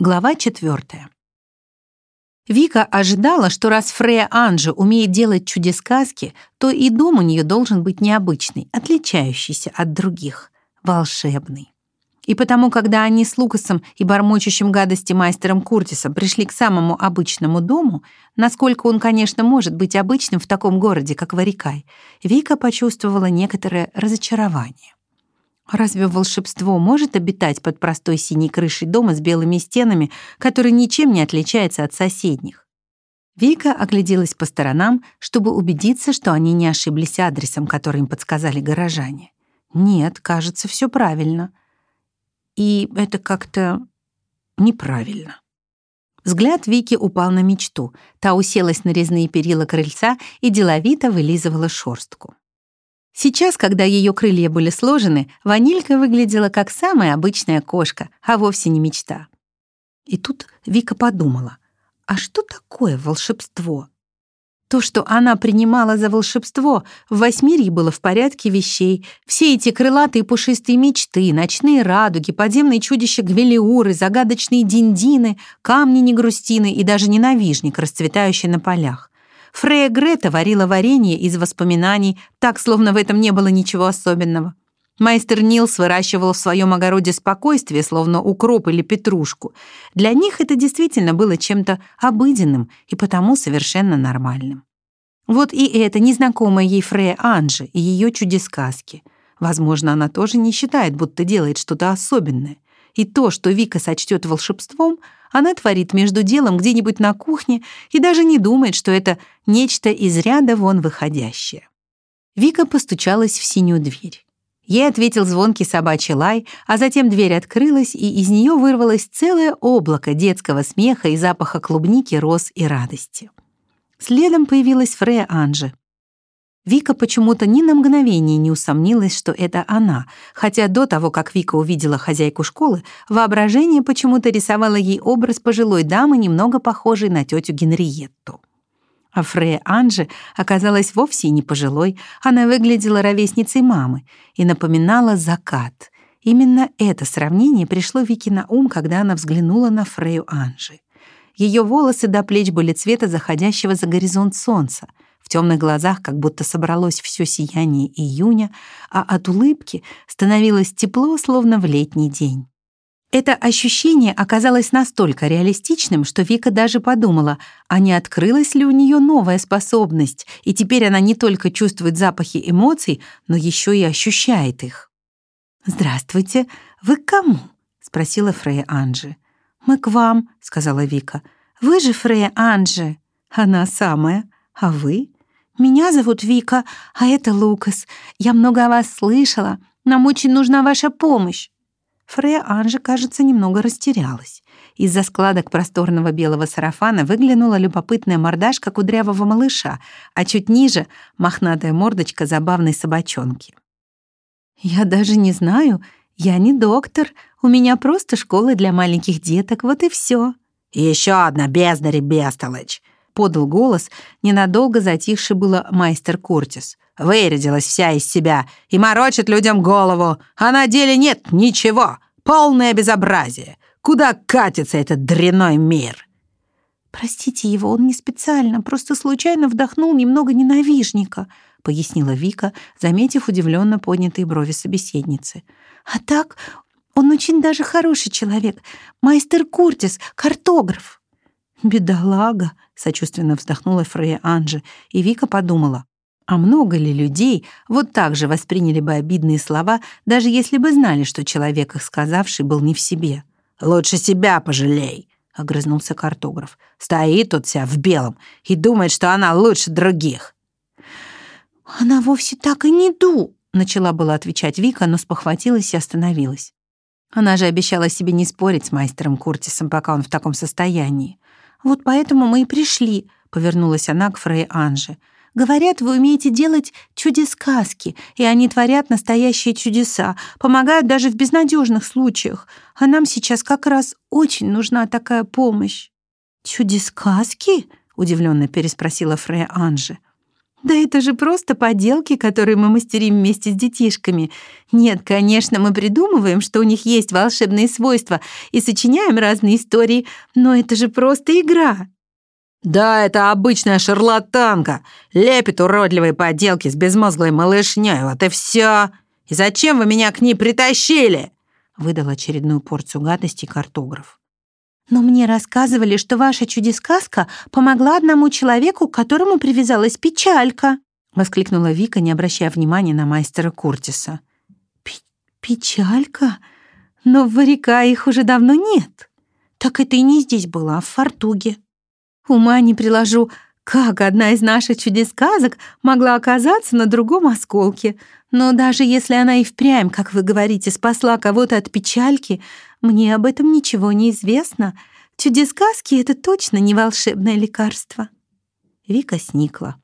Глава четвертая. Вика ожидала, что раз Фрея Анжи умеет делать чудес-сказки, то и дом у нее должен быть необычный, отличающийся от других, волшебный. И потому, когда они с Лукасом и бормочущим гадости мастером Куртисом пришли к самому обычному дому, насколько он, конечно, может быть обычным в таком городе, как Варикай, Вика почувствовала некоторое разочарование. Разве волшебство может обитать под простой синей крышей дома с белыми стенами, который ничем не отличается от соседних? Вика огляделась по сторонам, чтобы убедиться, что они не ошиблись адресом, который им подсказали горожане. Нет, кажется, все правильно. И это как-то неправильно. Взгляд Вики упал на мечту. Та уселась на резные перила крыльца и деловито вылизывала шорстку. Сейчас, когда ее крылья были сложены, ванилька выглядела как самая обычная кошка, а вовсе не мечта. И тут Вика подумала, а что такое волшебство? То, что она принимала за волшебство, в Восьмирье было в порядке вещей. Все эти крылатые пушистые мечты, ночные радуги, подземные чудища Гвелиуры, загадочные диндины, камни-негрустины и даже ненавижник, расцветающий на полях. Фрея Грета варила варенье из воспоминаний, так, словно в этом не было ничего особенного. Майстер Нилс выращивал в своем огороде спокойствие, словно укроп или петрушку. Для них это действительно было чем-то обыденным и потому совершенно нормальным. Вот и это незнакомая ей Фрея Анжи и ее чудесказки. Возможно, она тоже не считает, будто делает что-то особенное. И то, что Вика сочтет волшебством — она творит между делом где-нибудь на кухне и даже не думает, что это нечто из ряда вон выходящее. Вика постучалась в синюю дверь. Ей ответил звонкий собачий лай, а затем дверь открылась, и из нее вырвалось целое облако детского смеха и запаха клубники, роз и радости. Следом появилась Фрея Анжи. Вика почему-то ни на мгновение не усомнилась, что это она, хотя до того, как Вика увидела хозяйку школы, воображение почему-то рисовало ей образ пожилой дамы, немного похожей на тетю Генриетту. А Фрея Анжи оказалась вовсе не пожилой, она выглядела ровесницей мамы и напоминала закат. Именно это сравнение пришло Вике на ум, когда она взглянула на Фрею Анжи. Ее волосы до плеч были цвета заходящего за горизонт солнца — темных глазах как будто собралось все сияние июня, а от улыбки становилось тепло, словно в летний день. Это ощущение оказалось настолько реалистичным, что Вика даже подумала, а не открылась ли у нее новая способность, и теперь она не только чувствует запахи эмоций, но еще и ощущает их. «Здравствуйте, вы к кому?» — спросила Фрея Анжи. «Мы к вам», — сказала Вика. «Вы же Фрея Анжи?» «Она самая. А вы?» «Меня зовут Вика, а это Лукас. Я много о вас слышала. Нам очень нужна ваша помощь». Фрея Анжи, кажется, немного растерялась. Из-за складок просторного белого сарафана выглянула любопытная мордашка кудрявого малыша, а чуть ниже — мохнатая мордочка забавной собачонки. «Я даже не знаю. Я не доктор. У меня просто школа для маленьких деток, вот и все. «Еще одна бездарь и бестолочь!» Подал голос, ненадолго затихший было майстер Куртис. «Вырядилась вся из себя и морочит людям голову, а на деле нет ничего. Полное безобразие. Куда катится этот дряной мир?» «Простите его, он не специально, просто случайно вдохнул немного ненавижника», — пояснила Вика, заметив удивленно поднятые брови собеседницы. «А так, он очень даже хороший человек. Майстер Куртис, картограф». «Бедолага», — сочувственно вздохнула Фрея Анжи, и Вика подумала, а много ли людей вот так же восприняли бы обидные слова, даже если бы знали, что человек, их сказавший, был не в себе? «Лучше себя пожалей», — огрызнулся картограф. «Стоит тут вся в белом и думает, что она лучше других». «Она вовсе так и не ду», — начала была отвечать Вика, но спохватилась и остановилась. Она же обещала себе не спорить с мастером Куртисом, пока он в таком состоянии. «Вот поэтому мы и пришли», — повернулась она к Фрей Анже. «Говорят, вы умеете делать чудес-сказки, и они творят настоящие чудеса, помогают даже в безнадежных случаях. А нам сейчас как раз очень нужна такая помощь». «Чудес-сказки?» — удивленно переспросила Фрея Анже. Да это же просто поделки, которые мы мастерим вместе с детишками. Нет, конечно, мы придумываем, что у них есть волшебные свойства и сочиняем разные истории, но это же просто игра. Да, это обычная шарлатанка. Лепит уродливые поделки с безмозглой малышней, вот и все. И зачем вы меня к ней притащили? Выдал очередную порцию гадости картограф. Но мне рассказывали, что ваша чудесказка помогла одному человеку, к которому привязалась печалька», — воскликнула Вика, не обращая внимания на мастера Куртиса. «Печалька? Но в варика их уже давно нет. Так это и не здесь было, а в Фортуге. Ума не приложу, как одна из наших чудесказок могла оказаться на другом осколке. Но даже если она и впрямь, как вы говорите, спасла кого-то от печальки, мне об этом ничего не известно. Чудесказки — это точно не волшебное лекарство». Вика сникла.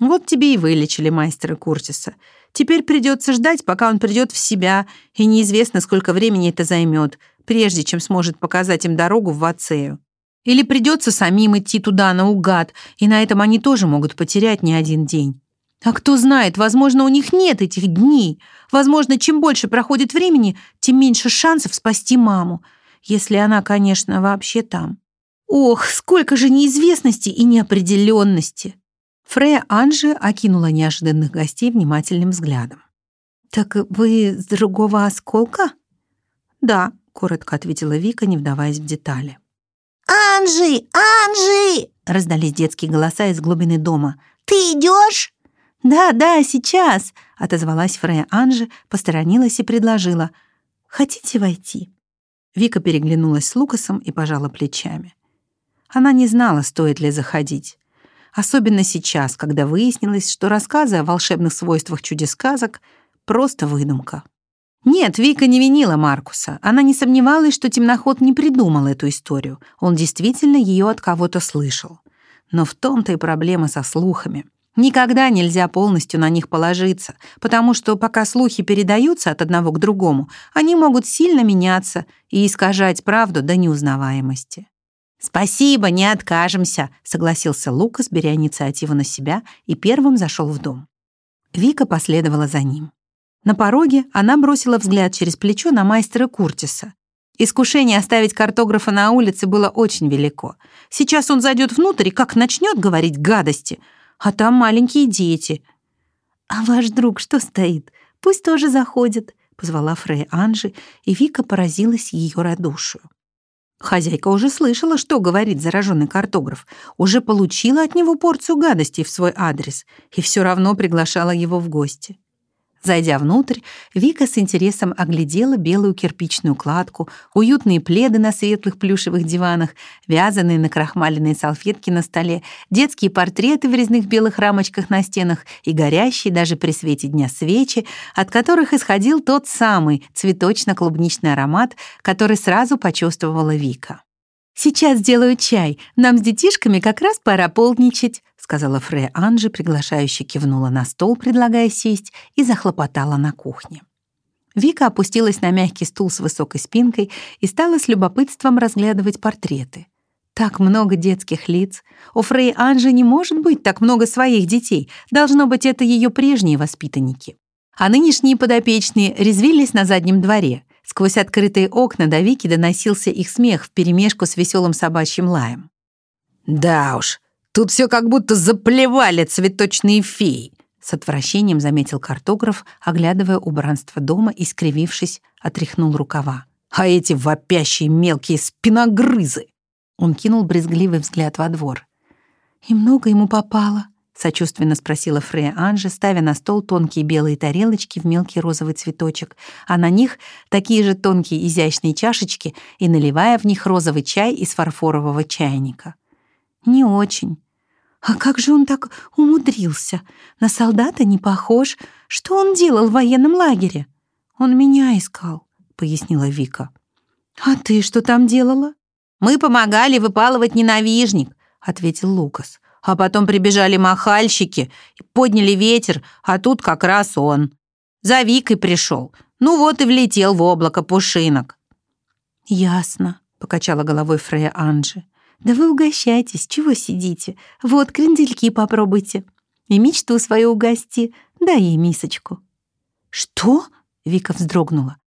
«Вот тебе и вылечили мастера Куртиса. Теперь придется ждать, пока он придет в себя, и неизвестно, сколько времени это займет, прежде чем сможет показать им дорогу в Вацею. Или придется самим идти туда наугад, и на этом они тоже могут потерять не один день. А кто знает, возможно, у них нет этих дней. Возможно, чем больше проходит времени, тем меньше шансов спасти маму, если она, конечно, вообще там. Ох, сколько же неизвестности и неопределенности. Фрея Анжи окинула неожиданных гостей внимательным взглядом. «Так вы с другого осколка?» «Да», — коротко ответила Вика, не вдаваясь в детали. «Анжи! Анжи!» — раздались детские голоса из глубины дома. «Ты идешь?» «Да, да, сейчас!» — отозвалась Фрея Анжи, посторонилась и предложила. «Хотите войти?» Вика переглянулась с Лукасом и пожала плечами. Она не знала, стоит ли заходить. Особенно сейчас, когда выяснилось, что рассказы о волшебных свойствах чудес-сказок — просто выдумка. Нет, Вика не винила Маркуса. Она не сомневалась, что темноход не придумал эту историю. Он действительно ее от кого-то слышал. Но в том-то и проблема со слухами — Никогда нельзя полностью на них положиться, потому что пока слухи передаются от одного к другому, они могут сильно меняться и искажать правду до неузнаваемости. «Спасибо, не откажемся», — согласился Лукас, беря инициативу на себя, и первым зашел в дом. Вика последовала за ним. На пороге она бросила взгляд через плечо на мастера Куртиса. Искушение оставить картографа на улице было очень велико. Сейчас он зайдет внутрь и как начнет говорить гадости — а там маленькие дети». «А ваш друг что стоит? Пусть тоже заходит», — позвала Фрей Анжи, и Вика поразилась ее радушию. Хозяйка уже слышала, что говорит зараженный картограф, уже получила от него порцию гадостей в свой адрес и все равно приглашала его в гости. Зайдя внутрь, Вика с интересом оглядела белую кирпичную кладку, уютные пледы на светлых плюшевых диванах, вязаные на крахмаленные салфетки на столе, детские портреты в резных белых рамочках на стенах и горящие даже при свете дня свечи, от которых исходил тот самый цветочно-клубничный аромат, который сразу почувствовала Вика. «Сейчас сделаю чай. Нам с детишками как раз пора полдничать», сказала Фрея Анжи, приглашающе кивнула на стол, предлагая сесть, и захлопотала на кухне. Вика опустилась на мягкий стул с высокой спинкой и стала с любопытством разглядывать портреты. Так много детских лиц. У Фрей Анжи не может быть так много своих детей. Должно быть, это ее прежние воспитанники. А нынешние подопечные резвились на заднем дворе. Сквозь открытые окна до Вики доносился их смех вперемешку с веселым собачьим лаем. «Да уж, тут все как будто заплевали цветочные феи», с отвращением заметил картограф, оглядывая убранство дома и, скривившись, отряхнул рукава. «А эти вопящие мелкие спиногрызы!» Он кинул брезгливый взгляд во двор. «И много ему попало», сочувственно спросила Фрея Анжи, ставя на стол тонкие белые тарелочки в мелкий розовый цветочек, а на них такие же тонкие изящные чашечки и наливая в них розовый чай из фарфорового чайника. «Не очень. А как же он так умудрился? На солдата не похож. Что он делал в военном лагере?» «Он меня искал», — пояснила Вика. «А ты что там делала?» «Мы помогали выпалывать ненавижник», — ответил Лукас. А потом прибежали махальщики, подняли ветер, а тут как раз он. За Викой пришел. Ну вот и влетел в облако пушинок. «Ясно», — покачала головой Фрея Анжи. «Да вы угощайтесь, чего сидите? Вот крендельки попробуйте». И мечту свою угости, дай ей мисочку». «Что?» — Вика вздрогнула.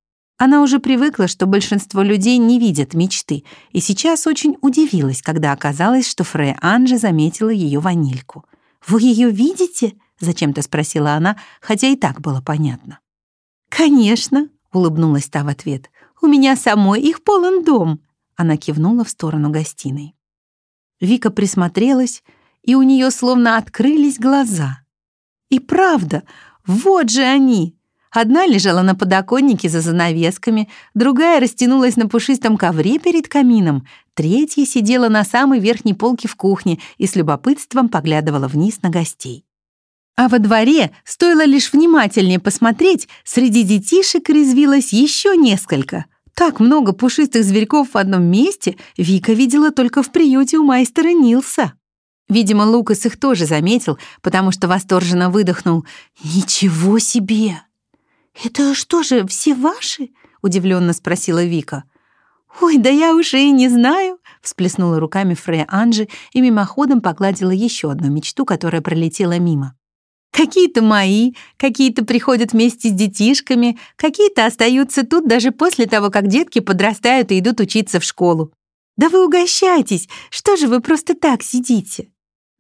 Она уже привыкла, что большинство людей не видят мечты, и сейчас очень удивилась, когда оказалось, что Фрея Анжи заметила ее ванильку. «Вы ее видите?» — зачем-то спросила она, хотя и так было понятно. «Конечно», — улыбнулась та в ответ. «У меня самой их полон дом». Она кивнула в сторону гостиной. Вика присмотрелась, и у нее словно открылись глаза. И правда, вот же они! Одна лежала на подоконнике за занавесками, другая растянулась на пушистом ковре перед камином, третья сидела на самой верхней полке в кухне и с любопытством поглядывала вниз на гостей. А во дворе, стоило лишь внимательнее посмотреть, среди детишек резвилось еще несколько. Так много пушистых зверьков в одном месте Вика видела только в приюте у майстера Нилса. Видимо, Лукас их тоже заметил, потому что восторженно выдохнул «Ничего себе!» «Это что же, все ваши?» — удивленно спросила Вика. «Ой, да я уже и не знаю», — всплеснула руками Фрея Анжи и мимоходом погладила еще одну мечту, которая пролетела мимо. «Какие-то мои, какие-то приходят вместе с детишками, какие-то остаются тут даже после того, как детки подрастают и идут учиться в школу. Да вы угощайтесь, что же вы просто так сидите?»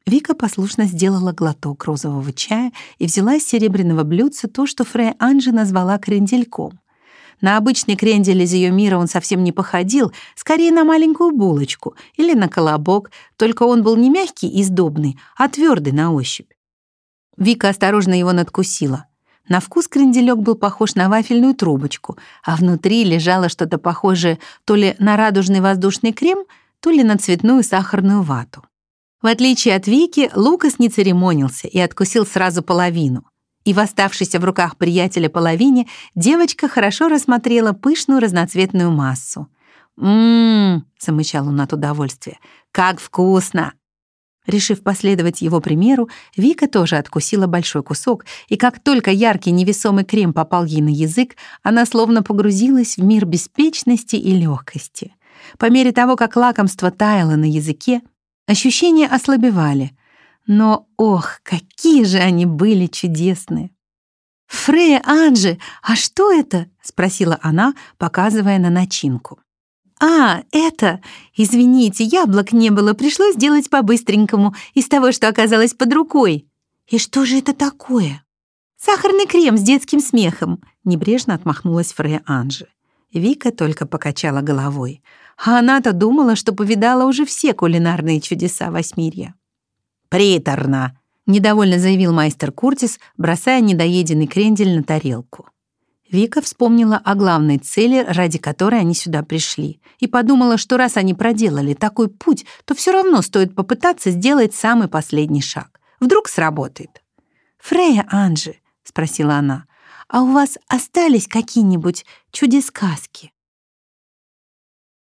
Вика послушно сделала глоток розового чая и взяла из серебряного блюдца то, что Фрея Анжи назвала крендельком. На обычный крендель из ее мира он совсем не походил, скорее на маленькую булочку или на колобок, только он был не мягкий и сдобный, а твердый на ощупь. Вика осторожно его надкусила. На вкус кренделек был похож на вафельную трубочку, а внутри лежало что-то похожее то ли на радужный воздушный крем, то ли на цветную сахарную вату. В отличие от Вики, Лукас не церемонился и откусил сразу половину. И в оставшейся в руках приятеля половине девочка хорошо рассмотрела пышную разноцветную массу. «М-м-м», замычал он от удовольствия, «как вкусно!» Решив последовать его примеру, Вика тоже откусила большой кусок, и как только яркий невесомый крем попал ей на язык, она словно погрузилась в мир беспечности и легкости. По мере того, как лакомство таяло на языке, Ощущения ослабевали. Но, ох, какие же они были чудесные! «Фрея Анжи, а что это?» — спросила она, показывая на начинку. «А, это... Извините, яблок не было, пришлось делать по-быстренькому, из того, что оказалось под рукой». «И что же это такое?» «Сахарный крем с детским смехом», — небрежно отмахнулась Фрея Анжи. Вика только покачала головой. А она-то думала, что повидала уже все кулинарные чудеса Восьмирья. «Приторно!» — недовольно заявил майстер Куртис, бросая недоеденный крендель на тарелку. Вика вспомнила о главной цели, ради которой они сюда пришли, и подумала, что раз они проделали такой путь, то все равно стоит попытаться сделать самый последний шаг. Вдруг сработает. «Фрея Анжи», — спросила она, — «а у вас остались какие-нибудь чудесказки?»